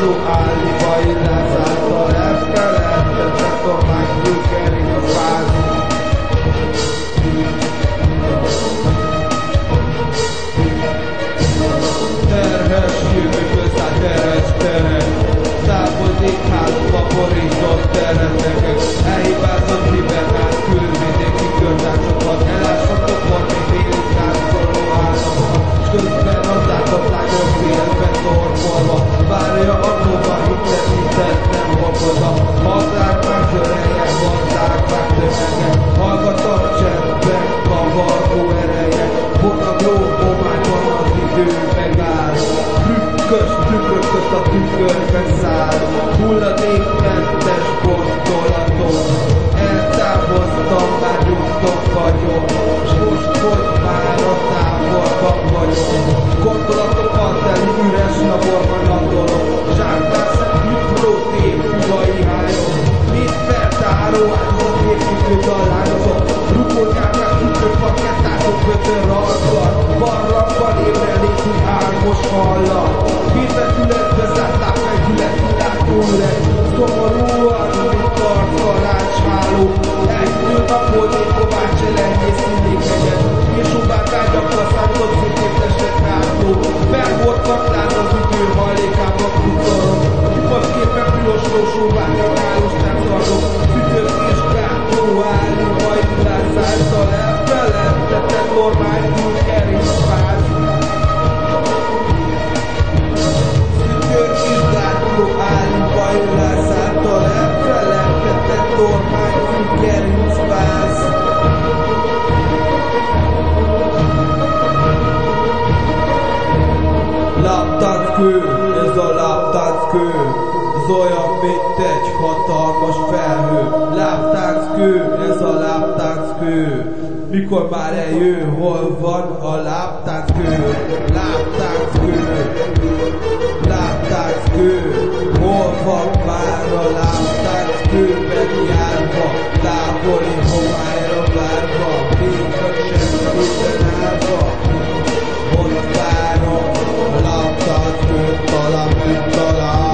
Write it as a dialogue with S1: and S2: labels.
S1: you are. Tükrös tükör a tükörbe száll. Hulladékmentes gondolatot Eltávoztam már nyugtok vagyok. S most hogy már a távolban vagyok. Gondolatokat teli üres laborban landolok Zsákdászak mikrotép hüvai hányok Mit feltáró áldozat képviselő találkozok Rukolgálkás tükör pakettások kötör arccal. Barlangban ébrelnék, hogy álmos hallat. Peace kő, ez a láptánckő, ez olyan, mint egy hatalmas felhő. Láptánckő, ez a láptánckő, mikor már eljön, hol van a láptánckő? Láptánckő, láptánckő, hol van már a láptánckő? Follow me, follow me.